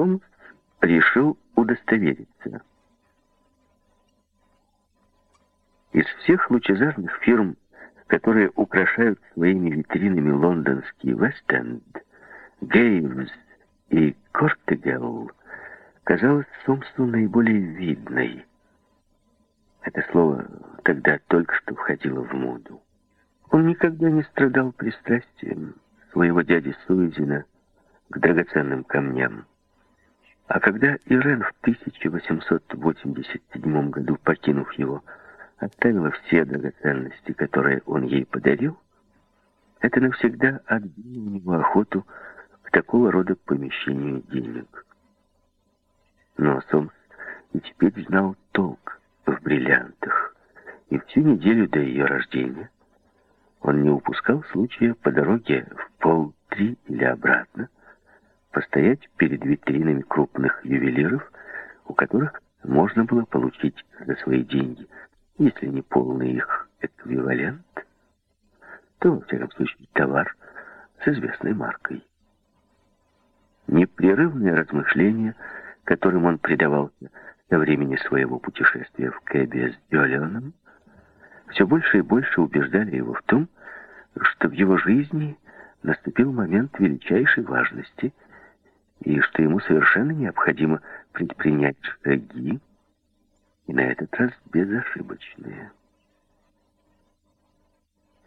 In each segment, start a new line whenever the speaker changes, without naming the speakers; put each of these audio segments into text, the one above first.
Сомс решил удостовериться. Из всех лучезарных фирм, которые украшают своими витринами лондонский Вест-Энд, Гейвс и Кортегелл, казалось Сомсу наиболее видной. Это слово тогда только что входило в моду. Он никогда не страдал пристрастием своего дяди Суизина к драгоценным камням. А когда Ирен в 1887 году, покинув его, оставила все драгоценности, которые он ей подарил, это навсегда отбило у него охоту к такого рода помещению денег. Но Сомс и теперь знал толк в бриллиантах, и всю неделю до ее рождения он не упускал случая по дороге в пол-три или обратно постоять перед витринами крупных ювелиров, у которых можно было получить за свои деньги – если не полный их эквивалент, то, во всяком случае, товар с известной маркой. Непрерывные размышления, которым он предавался со времени своего путешествия в Кэбе с Дюаленом, все больше и больше убеждали его в том, что в его жизни наступил момент величайшей важности и что ему совершенно необходимо предпринять шаги, и на этот раз безошибочные.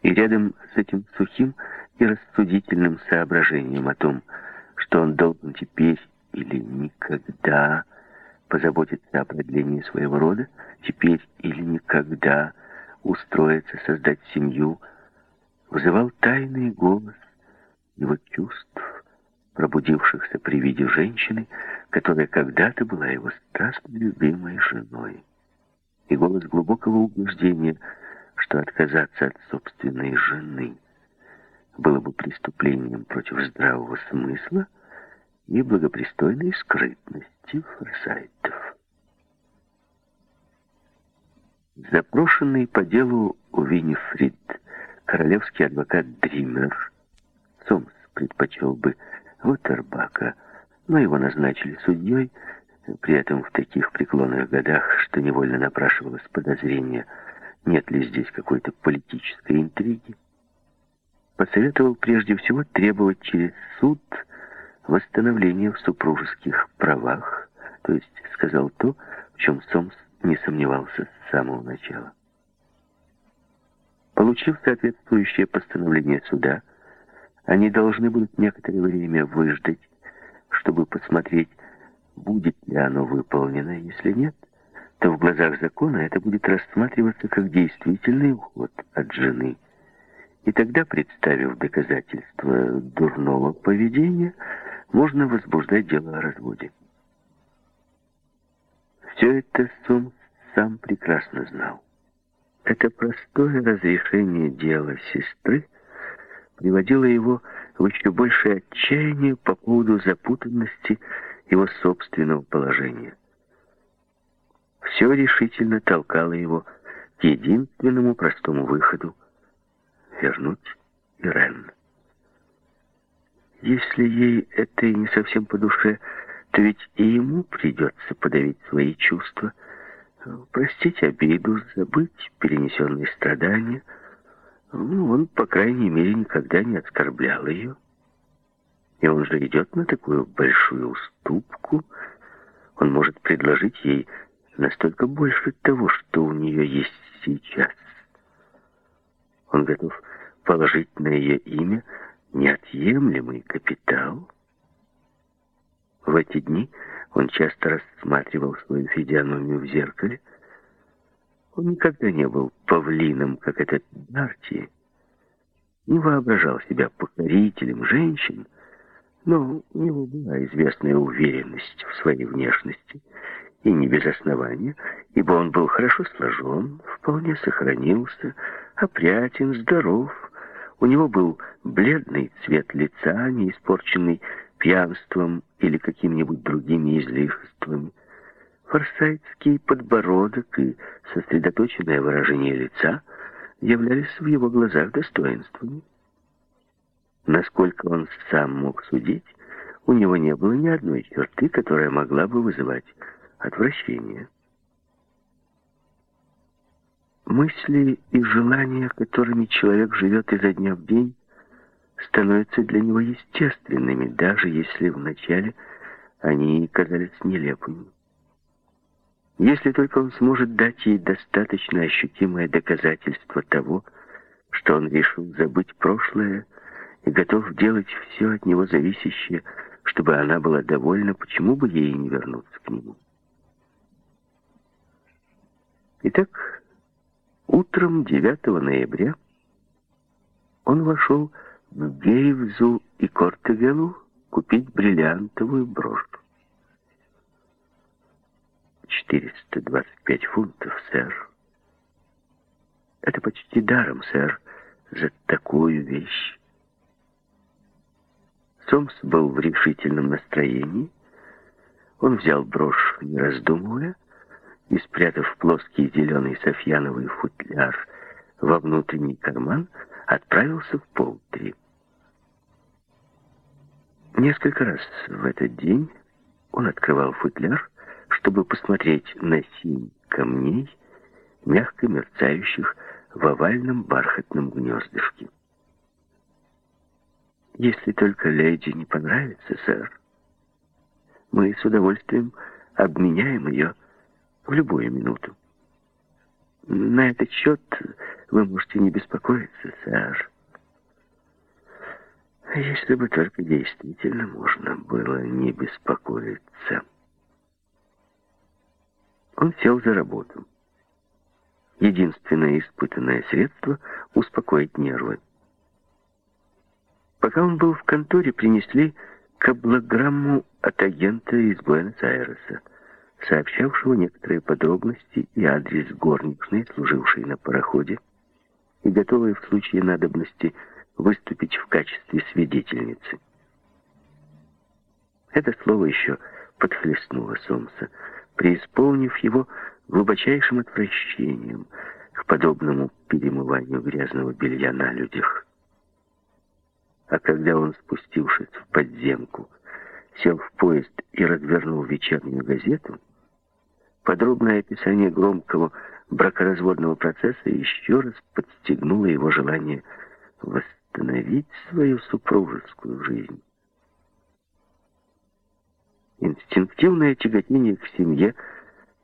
И рядом с этим сухим и рассудительным соображением о том, что он должен теперь или никогда позаботиться о продлении своего рода, теперь или никогда устроиться, создать семью, вызывал тайный голос его чувств, пробудившихся при виде женщины, которая когда-то была его страстно любимой женой и голос глубокого убеждения, что отказаться от собственной жены было бы преступлением против здравого смысла и благопристойной скрытности форсайтов. Запрошенный по делу у Виннифрид королевский адвокат Дример, Сомс предпочел бы Утербака, но его назначили судьей, при этом в таких преклонных годах, что невольно напрашивалось подозрение, нет ли здесь какой-то политической интриги, посоветовал прежде всего требовать через суд восстановления в супружеских правах, то есть сказал то, в чем Сомс не сомневался с самого начала. Получив соответствующее постановление суда, они должны будут некоторое время выждать, чтобы посмотреть, Будет ли оно выполнено, если нет, то в глазах закона это будет рассматриваться как действительный уход от жены. И тогда, представив доказательства дурного поведения, можно возбуждать дело о разводе. Все это Сомс сам прекрасно знал. Это простое разрешение дела сестры приводило его в еще большее отчаяние по поводу запутанности его собственного положения. Все решительно толкало его к единственному простому выходу — вернуть Ирен. Если ей это и не совсем по душе, то ведь и ему придется подавить свои чувства, простить обиду, забыть перенесенные страдания. Ну, он, по крайней мере, никогда не оскорблял ее. И он же идет на такую большую уступку. Он может предложить ей настолько больше того, что у нее есть сейчас. Он готов положить на ее имя неотъемлемый капитал. В эти дни он часто рассматривал свою физиономию в зеркале. Он никогда не был павлином, как этот Дарти, не воображал себя покорителем женщин, но у него была известная уверенность в своей внешности, и не без основания, ибо он был хорошо сложен, вполне сохранился, опрятен, здоров. У него был бледный цвет лица, не испорченный пьянством или какими-нибудь другими излишествами. Форсайтский подбородок и сосредоточенное выражение лица являлись в его глазах достоинствами. Насколько он сам мог судить, у него не было ни одной черты, которая могла бы вызывать отвращение. Мысли и желания, которыми человек живет изо дня в день, становятся для него естественными, даже если вначале они казались нелепыми. Если только он сможет дать ей достаточно ощутимое доказательство того, что он решил забыть прошлое и готов делать все от него зависящее, чтобы она была довольна, почему бы ей не вернуться к нему. Итак, утром 9 ноября он вошел в Гейвзу и Кортегелу купить бриллиантовую брошь. 425 фунтов, сэр. Это почти даром, сэр, за такую вещь. Сомс был в решительном настроении. Он взял брошь, не раздумывая, и, спрятав плоский зеленый софьяновый футляр во внутренний карман, отправился в полтри. Несколько раз в этот день он открывал футляр, чтобы посмотреть на синь камней, мягко мерцающих в овальном бархатном гнездышке. Если только леди не понравится, сэр, мы с удовольствием обменяем ее в любую минуту. На этот счет вы можете не беспокоиться, сэр. Если бы только действительно можно было не беспокоиться. Он сел за работу. Единственное испытанное средство — успокоить нервы. Пока он был в конторе, принесли каблограмму от агента из Буэнос-Айреса, сообщавшего некоторые подробности и адрес горничной, служившей на пароходе, и готовой в случае надобности выступить в качестве свидетельницы. Это слово еще подхлестнуло Сомса преисполнив его глубочайшим отвращением к подобному перемыванию грязного белья на людях. А когда он, спустившись в подземку, сел в поезд и развернул вечернюю газету, подробное описание громкого бракоразводного процесса еще раз подстегнуло его желание восстановить свою супружескую жизнь. Инстинктивное тяготение к семье,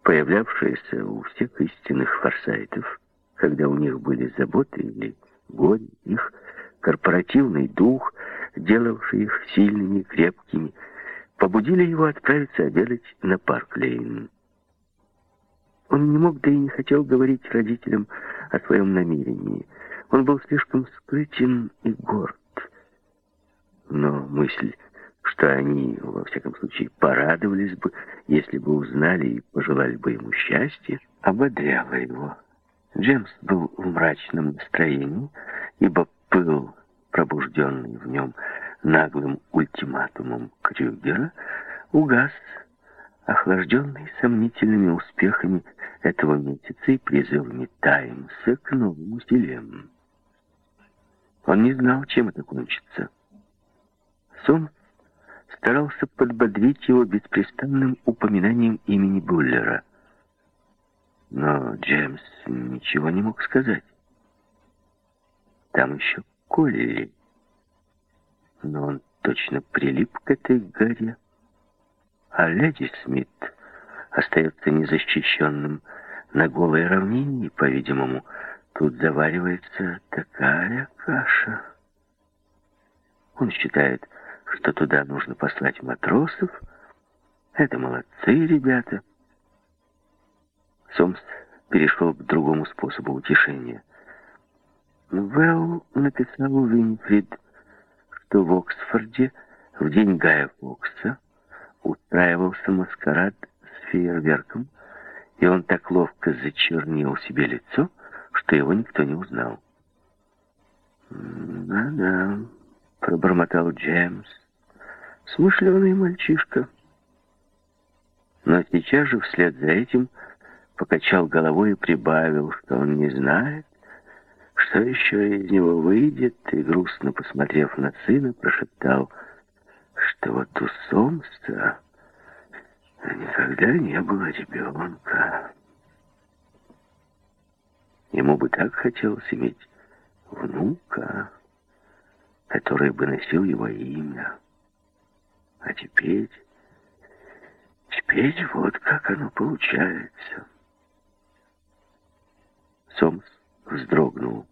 появлявшееся у всех истинных форсайтов, когда у них были заботы или горе, их корпоративный дух, делавший их сильными, крепкими, побудили его отправиться обедать на Парк-Лейн. Он не мог, да и не хотел говорить родителям о своем намерении. Он был слишком скрытен и горд. Но мысль что они, во всяком случае, порадовались бы, если бы узнали и пожелали бы ему счастья, ободряло его. Джемс был в мрачном настроении, ибо пыл, пробужденный в нем наглым ультиматумом Крюгера, угас, охлажденный сомнительными успехами этого месяца и призывами Таймса к новым усилиям. Он не знал, чем это кончится. Сон старался подбодрить его беспрестанным упоминанием имени Буллера. Но Джеймс ничего не мог сказать. Там еще Колли. Но он точно прилип к этой горе. А леди Смит остается незащищенным на голой равнине, по-видимому, тут заваривается такая каша. Он считает, что туда нужно послать матросов. Это молодцы ребята. Сомс перешел к другому способу утешения. Вэлл написал Винфрид, что в Оксфорде в день Гая Фокса устраивался маскарад с фейерверком, и он так ловко зачернил себе лицо, что его никто не узнал. «Да-да», — пробормотал Джеймс, Смышленый мальчишка. Но сейчас же вслед за этим покачал головой и прибавил, что он не знает, что еще из него выйдет, и, грустно посмотрев на сына, прошептал, что вот у Сомса никогда не было ребенка. Ему бы так хотелось иметь внука, который бы носил его имя. А теперь... Теперь вот как оно получается. Сомс вздрогнул.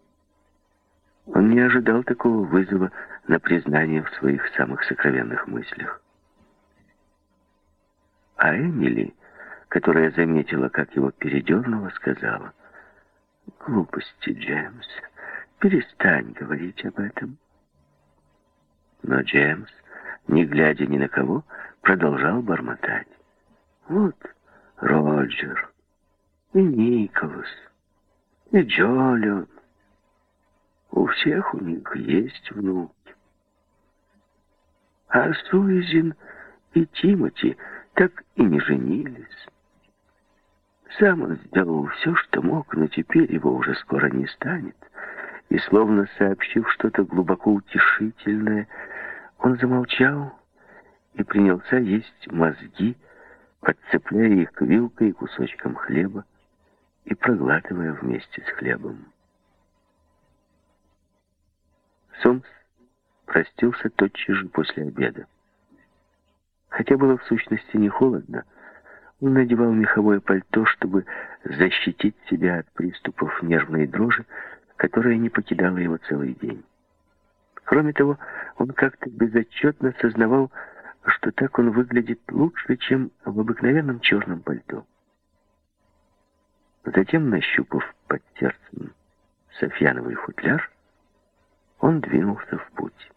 Он не ожидал такого вызова на признание в своих самых сокровенных мыслях. А Эмили, которая заметила, как его передернуло, сказала, «Глупости, Джеймс, перестань говорить об этом». Но Джеймс, не глядя ни на кого, продолжал бормотать. «Вот Роджер и Николас, и Джолион. У всех у них есть внуки. А Суизин и Тимоти так и не женились. Сам он сделал все, что мог, но теперь его уже скоро не станет. И, словно сообщив что-то глубоко утешительное, он замолчал и принялся есть мозги, подцепляя их вилкой и кусочком хлеба и проглатывая вместе с хлебом. Сомс простился тотчас же после обеда. Хотя было в сущности не холодно, он надевал меховое пальто, чтобы защитить себя от приступов нервной дрожи, которая не покидала его целый день. Кроме того, он как-то безотчетно сознавал, что так он выглядит лучше, чем в обыкновенном черном пальто. Затем, нащупав под сердцем Софьяновый футляр, он двинулся в путь.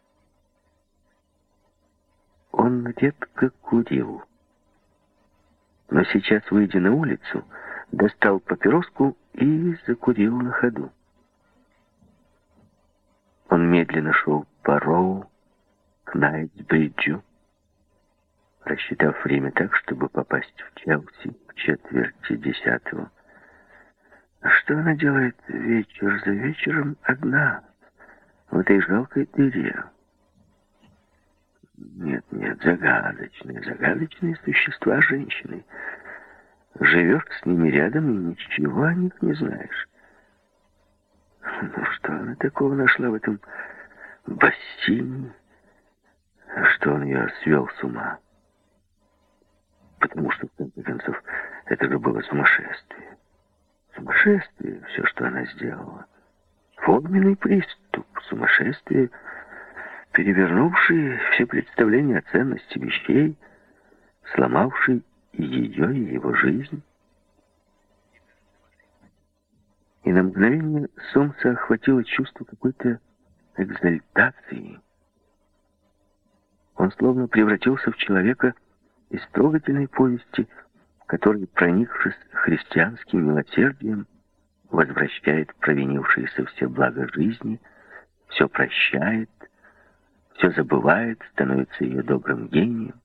Он редко курил. Но сейчас, выйдя на улицу, достал папироску и закурил на ходу. Он медленно шел по Роу к Найтбриджу, рассчитав время так, чтобы попасть в Челси к четверти десятого. А что она делает вечер за вечером одна в этой жалкой дыре? Нет, нет, загадочные, загадочные существа женщины. Живешь с ними рядом и ничего о них не знаешь. Ну что она такого нашла в этом бассейне, что он ее свел с ума? Потому что, в конце концов, это же было сумасшествие. Сумасшествие, все, что она сделала. Форменный приступ, сумасшествие — перевернувший все представления о ценности вещей, сломавший ее, и его жизнь. На мгновение солнце охватило чувство какой-то экзальтации. Он словно превратился в человека из трогательной повести, который, проникшись христианским милосердием, возвращает провинившиеся все блага жизни, все прощает, все забывает, становится ее добрым гением.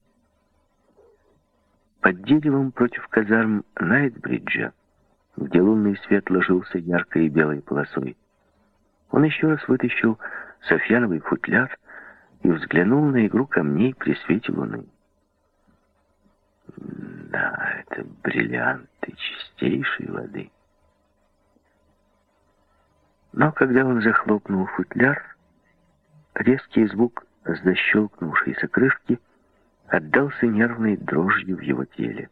Под деревом против казарм Найтбриджа, где лунный свет ложился яркой белой полосой, он еще раз вытащил Софьяновый футляр и взглянул на игру камней при свете луны. Да, это бриллианты чистейшей воды. Но когда он захлопнул футляр, Резкий звук защелкнувшейся крышки отдался нервной дрожью в его теле.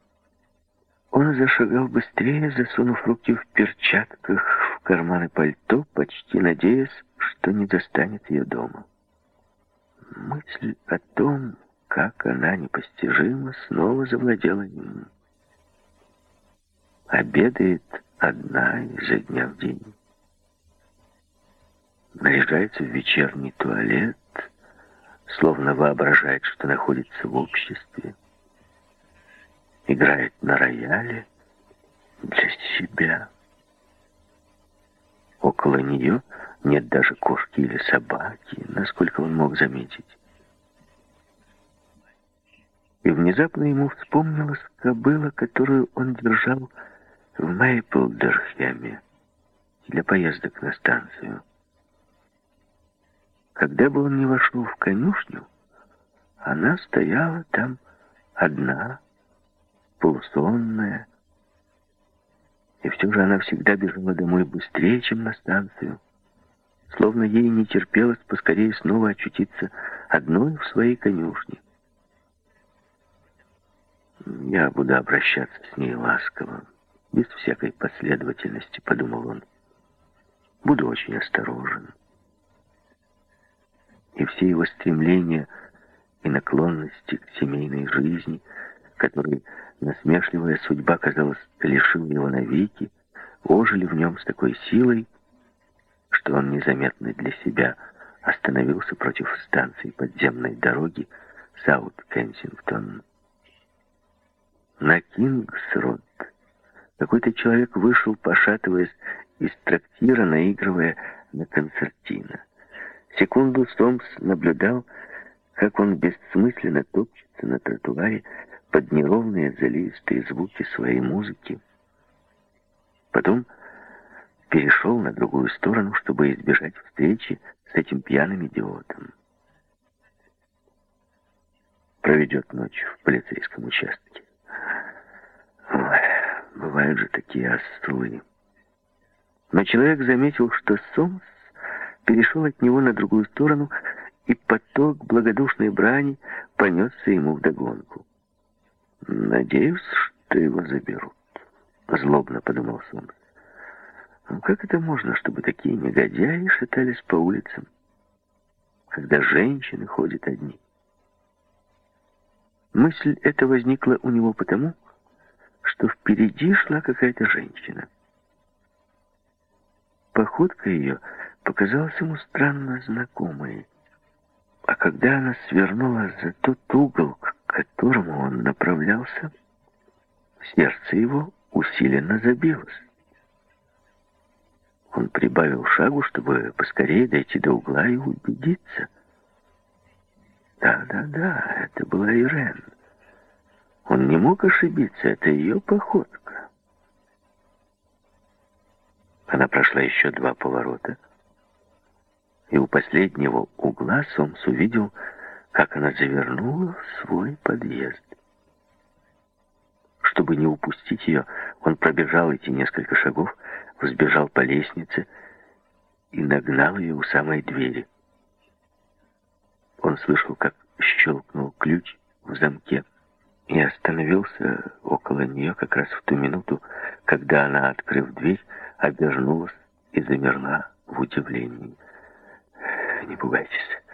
Он зашагал быстрее, засунув руки в перчатках в карманы пальто, почти надеясь, что не достанет ее дома. Мысль о том, как она непостижима, снова завладела им. Обедает одна изо дня в день наряжается в вечерний туалет, словно воображает, что находится в обществе, играет на рояле для себя. Около нее нет даже кошки или собаки, насколько он мог заметить. И внезапно ему вспомнилась кобыла, которую он держал в Мейплдерхеме для поездок на станцию. Когда бы он не вошел в конюшню, она стояла там одна, полусонная, и все же она всегда бежала домой быстрее, чем на станцию, словно ей не терпелось поскорее снова очутиться одной в своей конюшне. «Я буду обращаться с ней ласково, без всякой последовательности», — подумал он. «Буду очень осторожен». И все его стремления и наклонности к семейной жизни, которые насмешливая судьба, казалось, лишила его навеки, ожили в нем с такой силой, что он незаметно для себя остановился против станции подземной дороги Саут-Кенсингтон. На Кингс-Род какой-то человек вышел, пошатываясь из трактира, наигрывая на концертино. Секунду Сомс наблюдал, как он бессмысленно топчется на тротуаре под неровные заливистые звуки своей музыки. Потом перешел на другую сторону, чтобы избежать встречи с этим пьяным идиотом. Проведет ночь в полицейском участке. Ой, бывают же такие ослы. Но человек заметил, что Сомс перешел от него на другую сторону и поток благодушной брани понесся ему вдогонку. «Надеюсь, что его заберут», — злобно подумал Сомс. «Ну как это можно, чтобы такие негодяи шатались по улицам, когда женщины ходят одни?» Мысль эта возникла у него потому, что впереди шла какая-то женщина. Походка ее показалась ему странно знакомой. А когда она свернула за тот угол, к которому он направлялся, сердце его усиленно забилось. Он прибавил шагу, чтобы поскорее дойти до угла и убедиться. Да-да-да, это была Ирен. Он не мог ошибиться, это ее походка. Она прошла еще два поворота, и у последнего угла Сомс увидел, как она завернула в свой подъезд. Чтобы не упустить ее, он пробежал эти несколько шагов, взбежал по лестнице и нагнал ее у самой двери. Он слышал, как щелкнул ключ в замке и остановился около нее как раз в ту минуту, когда она, открыв дверь, обернулась и замерла в удивлении не пугайтесь», —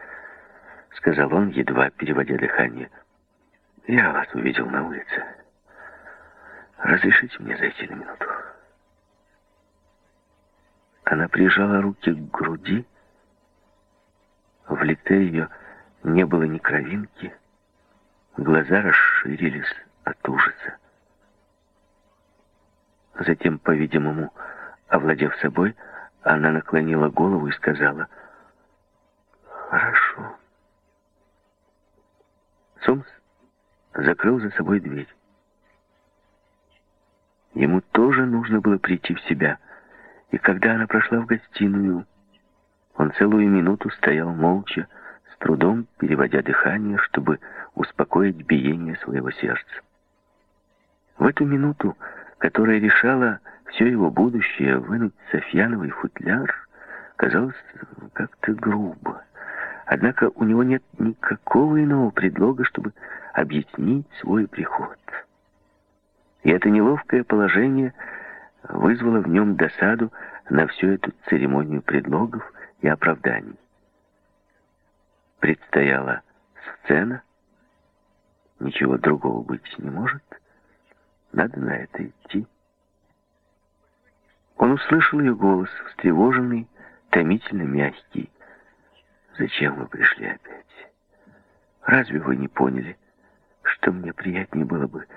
сказал он, едва переводя дыхание. «Я вас увидел на улице. Разрешите мне зайти на минуту?» Она прижала руки к груди. В лице ее не было ни кровинки. Глаза расширились от ужаса. Затем, по-видимому, овладев собой, она наклонила голову и сказала — Хорошо. Сомс закрыл за собой дверь. Ему тоже нужно было прийти в себя. И когда она прошла в гостиную, он целую минуту стоял молча, с трудом переводя дыхание, чтобы успокоить биение своего сердца. В эту минуту, которая решала все его будущее, вынуть Софьяновый футляр, казалось как-то грубо. Однако у него нет никакого иного предлога, чтобы объяснить свой приход. И это неловкое положение вызвало в нем досаду на всю эту церемонию предлогов и оправданий. Предстояла сцена, ничего другого быть не может, надо на это идти. Он услышал ее голос, встревоженный, томительно мягкий. Зачем вы пришли опять? Разве вы не поняли, что мне приятнее было бы,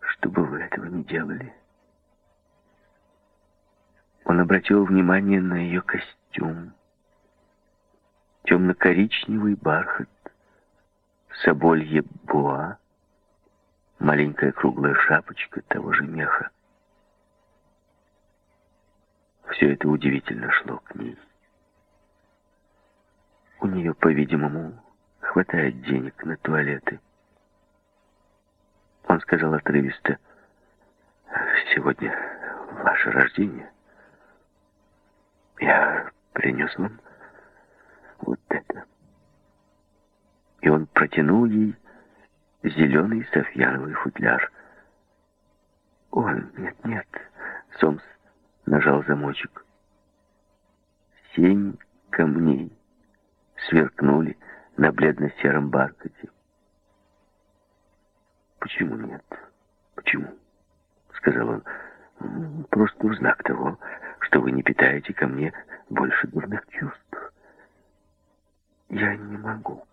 чтобы вы этого не делали? Он обратил внимание на ее костюм. Темно-коричневый бархат, соболье буа, маленькая круглая шапочка того же меха. Все это удивительно шло к ней. У нее, по-видимому, хватает денег на туалеты. Он сказал отрывисто, «Сегодня ваше рождение. Я принес вам вот это». И он протянул ей зеленый софьяновый футляр. «О, нет, нет!» — Сомс нажал замочек. Семь камней сверкнули на бледно-сером бархате. «Почему нет? Почему?» — сказал он. «Просто в знак того, что вы не питаете ко мне больше дурных чувств. Я не могу».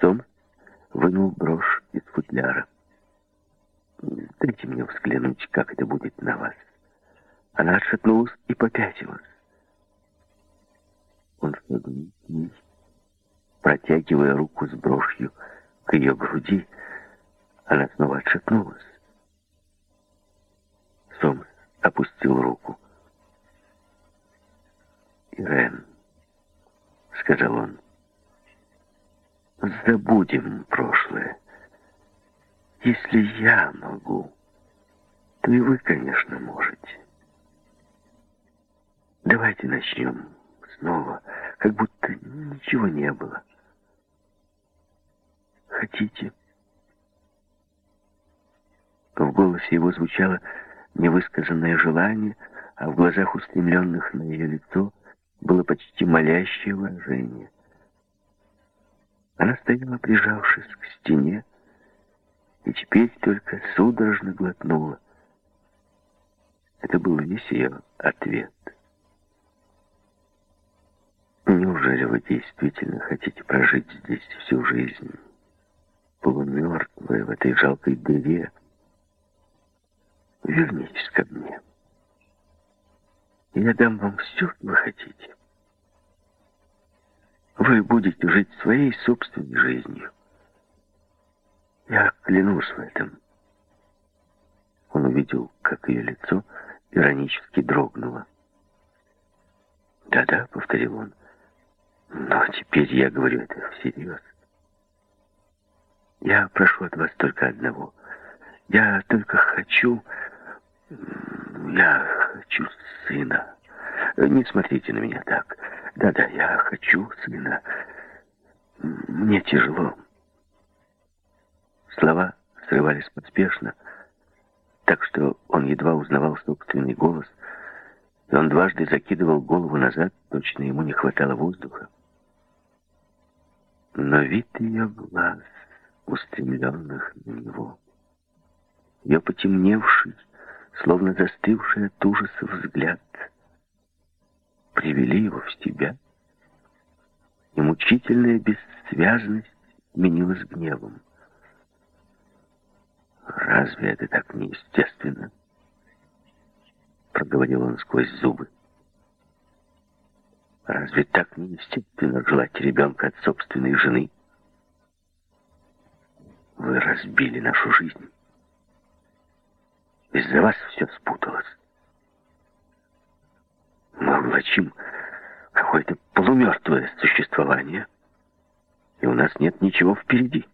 Сом вынул брошь из футляра. «Дайте мне взглянуть, как это будет на вас». Она отшатнулась и попятилась. Он шагнул к ней, протягивая руку с брошью к ее груди. Она снова отшатнулась. Сомс опустил руку. «Ирен», — сказал он, — «забудем прошлое. Если я могу, то и вы, конечно, можете». Давайте начнем снова, как будто ничего не было. Хотите? В голосе его звучало невысказанное желание, а в глазах, устремленных на ее лицо, было почти молящее выражение. Она стояла, прижавшись к стене, и теперь только судорожно глотнула. Это был весь ее ответ. Неужели вы действительно хотите прожить здесь всю жизнь? Полумертвая в этой жалкой дыре. Вернитесь ко мне. Я дам вам все, что вы хотите. Вы будете жить своей собственной жизнью. Я клянусь в этом. Он увидел, как ее лицо иронически дрогнуло. «Да-да», — повторил он, — но теперь я говорю это всерьез. Я прошу от вас только одного. Я только хочу... Я хочу сына. Не смотрите на меня так. Да-да, я хочу сына. Мне тяжело. Слова срывались поспешно, так что он едва узнавал собственный голос, и он дважды закидывал голову назад, точно ему не хватало воздуха но вид ее глаз, устремленных на него, ее потемневший, словно застывший от ужаса взгляд, привели его в себя, и мучительная бессвязность сменилась гневом. «Разве это так неестественно?» — проговорил он сквозь зубы. Разве так неестественно желать ребенка от собственной жены? Вы разбили нашу жизнь. Из-за вас все спуталось. Мы влачим какое-то полумертвое существование, и у нас нет ничего впереди.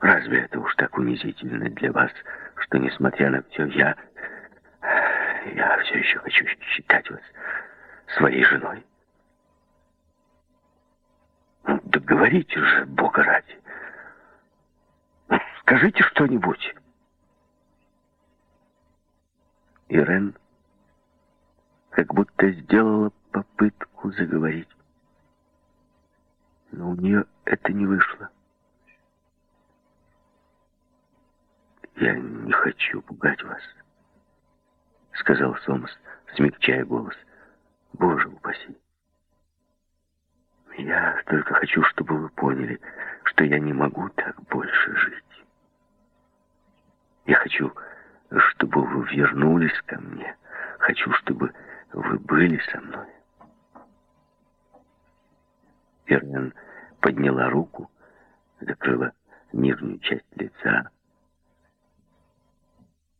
Разве это уж так унизительно для вас, что, несмотря на все, я... Я все еще хочу считать вас своей женой. Ну, да говорите же, Бога ради. Скажите что-нибудь. Ирен как будто сделала попытку заговорить. Но у нее это не вышло. «Я не хочу пугать вас», — сказал Сомас, смягчая голос. Боже упаси. Я только хочу, чтобы вы поняли, что я не могу так больше жить. Я хочу, чтобы вы вернулись ко мне. Хочу, чтобы вы были со мной. Ирен подняла руку, закрыла нижнюю часть лица,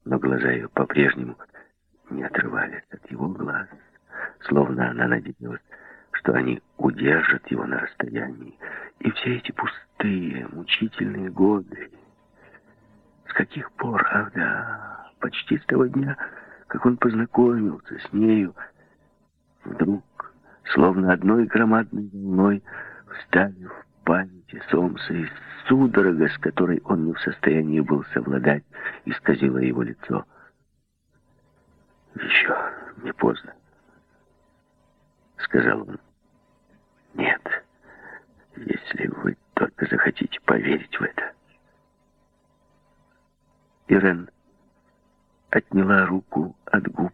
но глаза ее по-прежнему не отрывались от его глаз словно она надеялась, что они удержат его на расстоянии. И все эти пустые, мучительные годы. С каких пор, ах да, почти с того дня, как он познакомился с нею, вдруг, словно одной громадной волной, встали в памяти Сомса, и судорога, с которой он не в состоянии был совладать, исказила его лицо. «Еще не поздно», — сказал он. «Нет, если вы только захотите поверить в это». Ирен отняла руку от губ,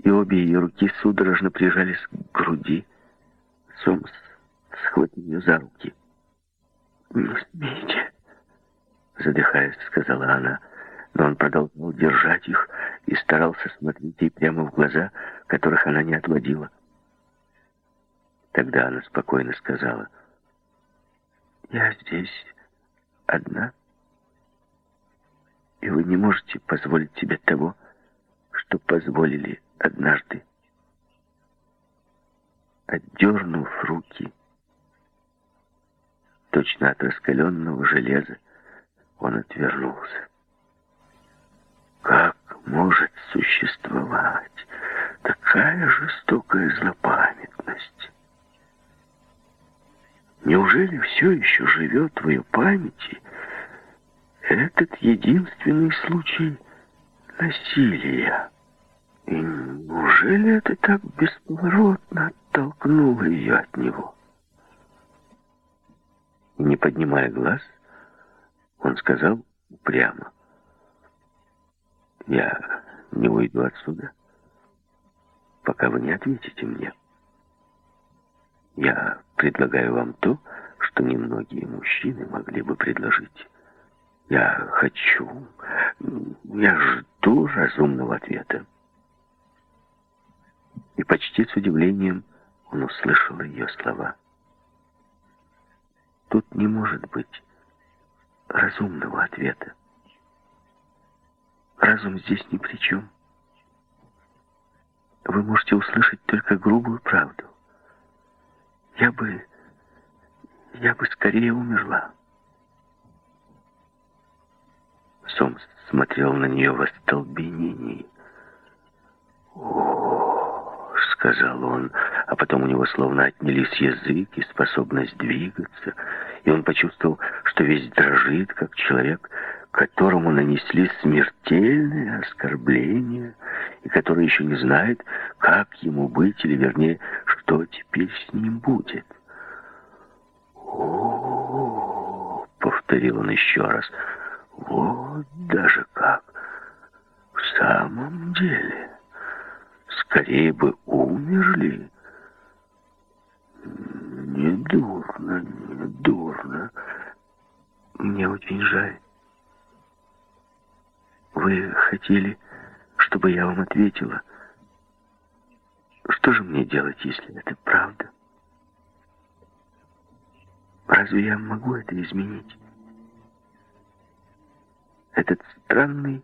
и обе ее руки судорожно прижались к груди. Сомс схватил ее за руки. «Не смейте!» Задыхаясь, сказала она, но он продолжал держать их и старался смотреть ей прямо в глаза, которых она не отводила. Тогда она спокойно сказала, «Я здесь одна, и вы не можете позволить себе того, что позволили однажды». Отдернув руки, точно от раскаленного железа, он отвернулся. Как может существовать такая жестокая злопамятность? Неужели все еще живет в ее памяти этот единственный случай насилия? И неужели это так бесповоротно оттолкнуло ее от него? Не поднимая глаз, он сказал прямо. «Я не уйду отсюда, пока вы не ответите мне. Я предлагаю вам то, что немногие мужчины могли бы предложить. Я хочу, я жду разумного ответа». И почти с удивлением он услышал ее слова. Тут не может быть разумного ответа. Разум здесь ни при чем. Вы можете услышать только грубую правду. Я бы... я бы скорее умерла. Сомс смотрел на нее в остолбенении. «О, — сказал он, а потом у него словно отнялись язык и способность двигаться, и он почувствовал, что весь дрожит, как человек, которому нанесли смертельное оскорбление, и который еще не знает, как ему быть, или вернее, что теперь с ним будет. «О, -о, -о повторил он еще раз, — вот даже как, в самом деле, скорее бы умерли». «Не дурно, не дурно. Мне очень жаль. Вы хотели, чтобы я вам ответила. Что же мне делать, если это правда? Разве я могу это изменить? Этот странный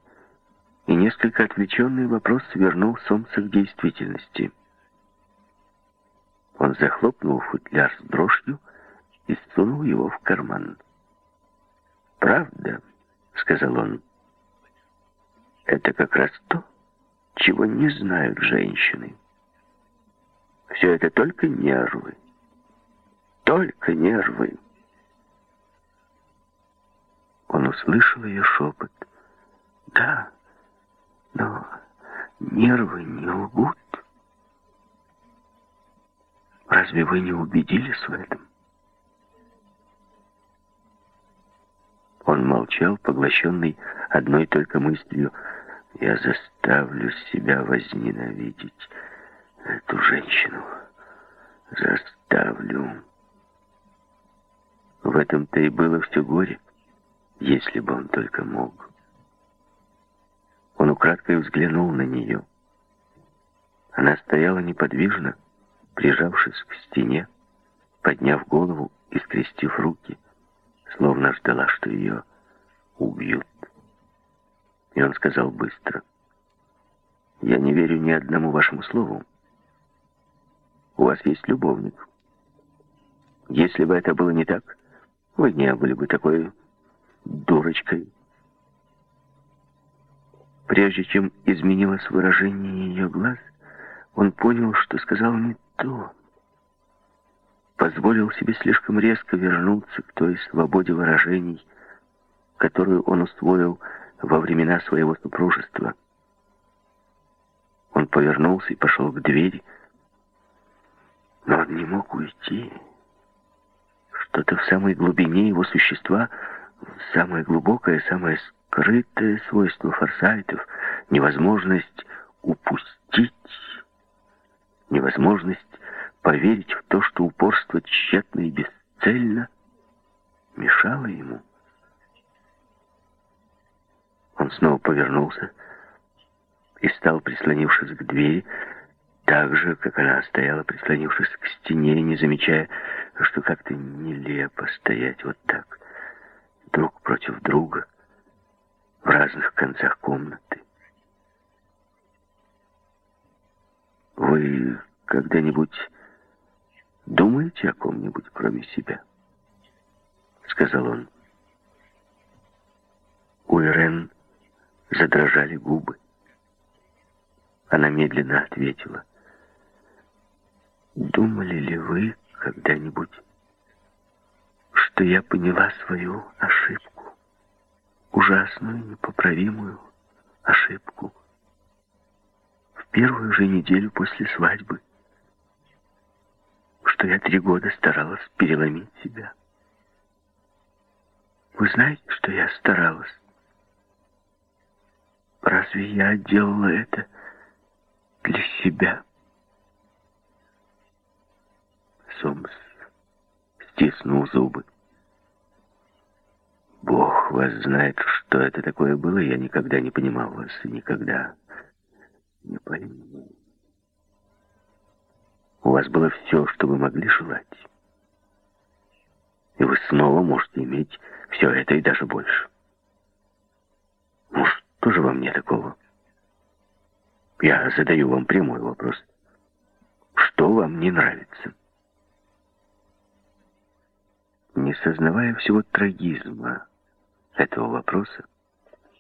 и несколько отвлеченный вопрос вернул Сомса к действительности. Он захлопнул футляр с брошью и сунул его в карман. «Правда», — сказал он, — «это как раз то, чего не знают женщины. Все это только нервы. Только нервы». Он услышал ее шепот. «Да, но нервы не лгут». Разве вы не убедились в этом? Он молчал, поглощенный одной только мыслью. Я заставлю себя возненавидеть эту женщину. Заставлю. В этом-то и было все горе, если бы он только мог. Он украдкой взглянул на нее. Она стояла неподвижно, прижавшись к стене, подняв голову и скрестив руки, словно ждала, что ее убьют. И он сказал быстро, «Я не верю ни одному вашему слову. у вас есть любовник. Если бы это было не так, вы не были бы такой дурочкой. Прежде чем изменилось выражение ее глаз, он понял, что сказал не то. Позволил себе слишком резко вернуться к той свободе выражений, которую он усвоил во времена своего супружества. Он повернулся и пошел к двери, но он не мог уйти. Что-то в самой глубине его существа, самое глубокое, самое скрытое свойство форсайтов, невозможность упустить, невозможность поверить в то, что упорство тщетно и бесцельно мешало ему. Он снова повернулся и стал, прислонившись к двери, так же, как она стояла, прислонившись к стене, не замечая, что как-то нелепо стоять вот так, друг против друга, в разных концах комнаты. Вы когда-нибудь думаете о ком-нибудь, кроме себя? Сказал он. У Ирен задрожали губы. Она медленно ответила. «Думали ли вы когда-нибудь, что я поняла свою ошибку, ужасную, непоправимую ошибку, в первую же неделю после свадьбы, что я три года старалась переломить себя? Вы знаете, что я старалась?» Разве я делала это для себя? Сомс стиснул зубы. Бог вас знает, что это такое было. Я никогда не понимал вас и никогда не пойму. У вас было все, что вы могли желать. И вы снова можете иметь все это и даже больше. Что же во мне такого? Я задаю вам прямой вопрос. Что вам не нравится? Не сознавая всего трагизма этого вопроса,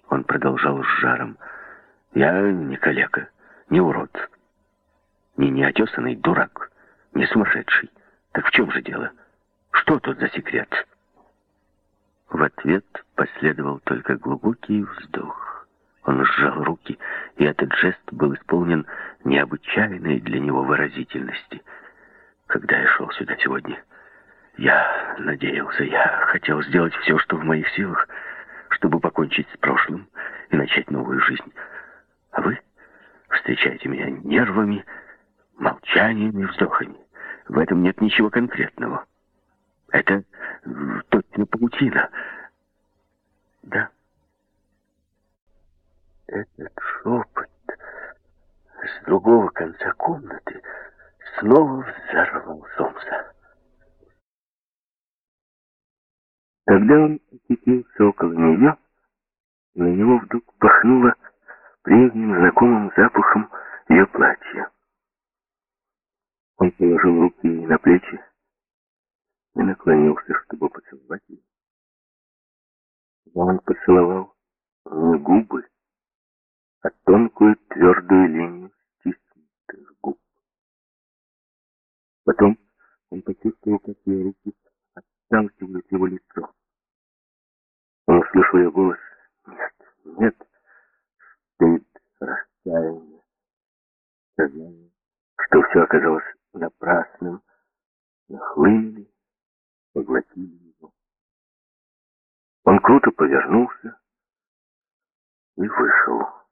он продолжал с жаром. Я не калека, не урод, не неотесанный дурак, не сумасшедший. Так в чем же дело? Что тут за секрет? В ответ последовал только глубокий вздох. Он сжал руки, и этот жест был исполнен необычайной для него выразительности. Когда я шел сюда сегодня, я надеялся, я хотел сделать все, что в моих силах, чтобы покончить с прошлым и начать новую жизнь. А вы встречаете меня нервами, молчаниями, вздохами. В этом нет ничего конкретного. Это точно паутина. Да. Этот шепот с другого конца комнаты снова взорвал Сомса. Когда он очутился около нее, на него вдруг пахнуло прежним знакомым запахом ее платья. Он положил руки ей на плечи и наклонился, чтобы поцеловать ее. Он поцеловал не губы, а тонкую твердую линию стиснутых губ. Потом он почувствовал, как ее руки отталкивают его лицо. Он услышал ее голос «Нет, нет, стыд, раскаяние, сознание, что все оказалось напрасным, нахлынули, поглотили его. Он круто повернулся и вышел.